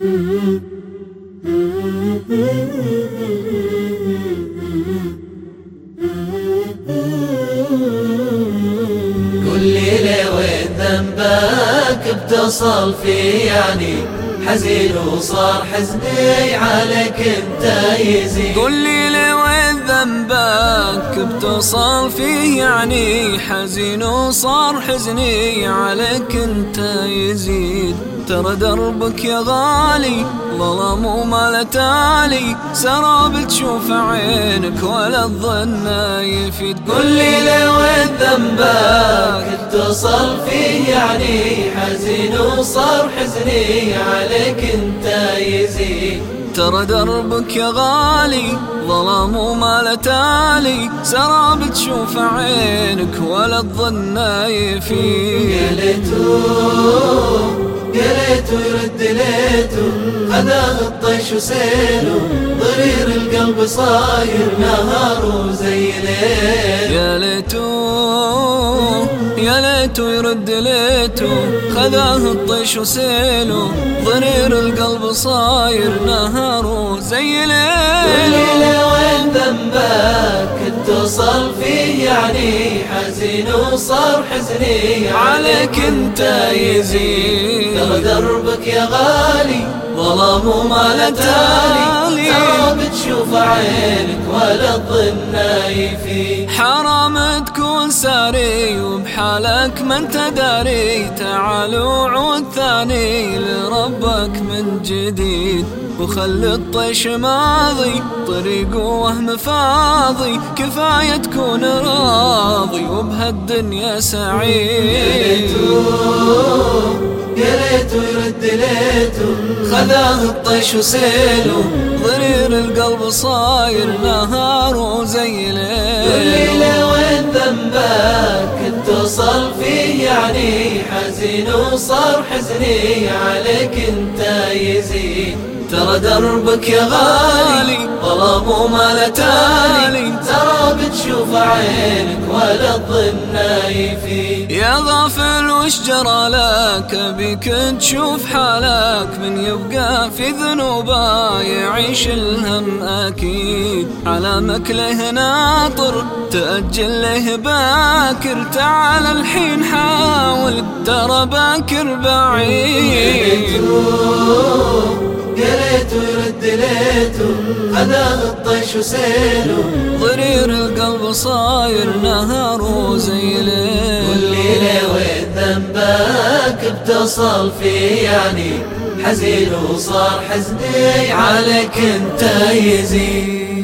قل لي ليه وين ذنبك بتصل في يعني حزين وصار حزني عليك انت يزيد. قل لي ليه وين ذنبك بتصل فيه يعني حزين وصار حزني عليك انت يزيد. ترى دربك يا غالي. ظلم وما تالي. سراب تشوف عينك ولا الظن يفيد. قل لي وين ذنبك اتصل فيه يعني حزين وصار حزني عليك انت يزيد. ترى دربك يا غالي. ظلام وما تالي. سراب تشوف عينك ولا الظن يفيد. ليتو يا ليتو يرد ليتو خذاه الطيش وسيلو. ضرير القلب صاير نهار وزي ليل. يا ليتو يا ليتو يرد ليتو خذاه الطيش وسيلو. ضرير القلب صاير نهار زي ليل. وين ذنبك؟ اتصل فيه يعني حزين وصار حزني عليك انت يزيد. دربك يا غالي. ظلام وما تالي ترى بتشوف عينك ولا الظن يفيد حرام تكون ساري وبحالك ما انت داري. تعال وعود ثاني لربك من جديد. وخل الطيش ماضي طريق وهم فاضي. كفاية تكون راضي وبهالدنيا سعيد. يا يرد ليتو خذاه الطيش وسيلو ضرير القلب صاير نهار وزي ليل. وين ذنبك؟ اتصل فيه يعني حزين وصار حزني عليك انت يزيد. ترى دربك يا غالي ظلام وما تالي. ترى بتشوف عينك ولا الظن يفيد يا غافل وش جرى لك؟ بك تشوف حالك من يبقى في ذنوبه يعيش الهم أكيد. على مكله ناطر تأجل له باكر. تعال الحين حاول ترى باكر بعيد. يا ليتو يرد ليتو خذاه الطيش وسيلو. ضرير القلب صاير نهار وزي ليل. قل لي ليه وين ذنبك بتصل فيه يعني حزين وصار حزني عليك انت يزيد.